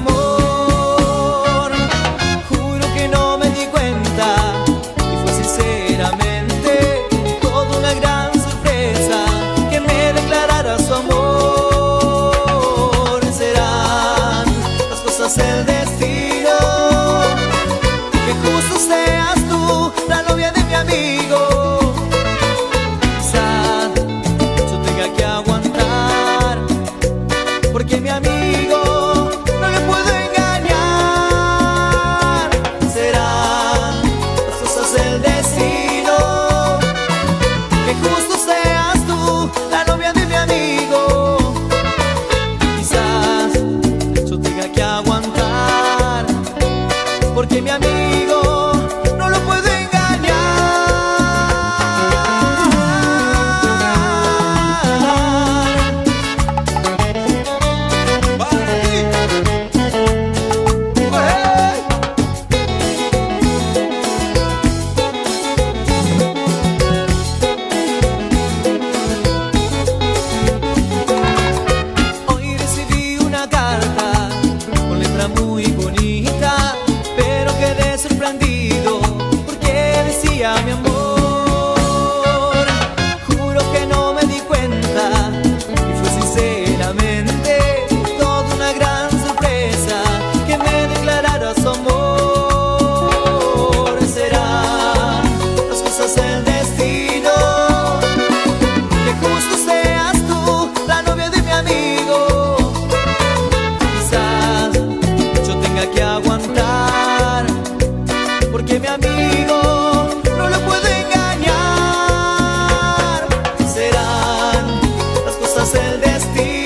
amor. Juro que no me di cuenta y fue sinceramente. mi amigo, no lo puedo engañar. Hoy recibí una carta con letra muy buena. dia, mi amor. el destino.